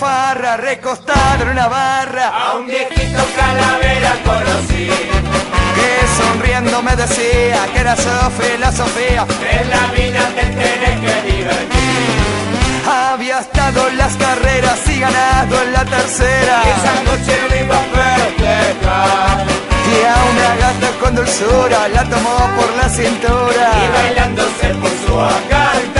farra, recostado en una barra. A un viejito calavera conocí. Que sonriendo me decía que era Sofía, la Sofía. En la vida te tenés que divertir. Había estado en las carreras y ganado en la tercera. Y esa noche lo iba a. Y a una gata con dulzura la tomó por la cintura. Y bailando se puso a cantar.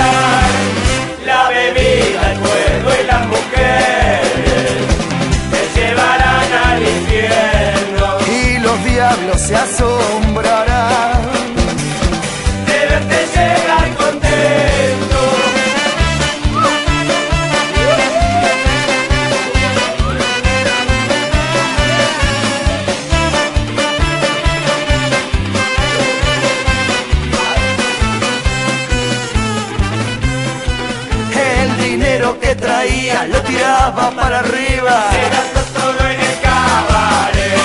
Dinero que traía lo tiraba para arriba. Se gastó todo en el cabaret.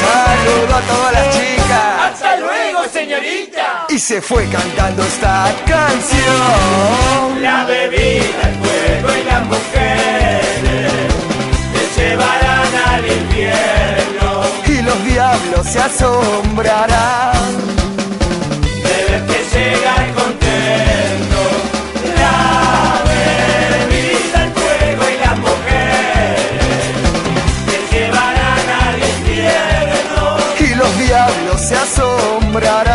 Saludó a todas las chicas. ¡Hasta luego, señorita! Y se fue cantando esta canción. La bebida, el fuego y las mujeres te llevarán al infierno. Y los diablos se asombrarán. enamorar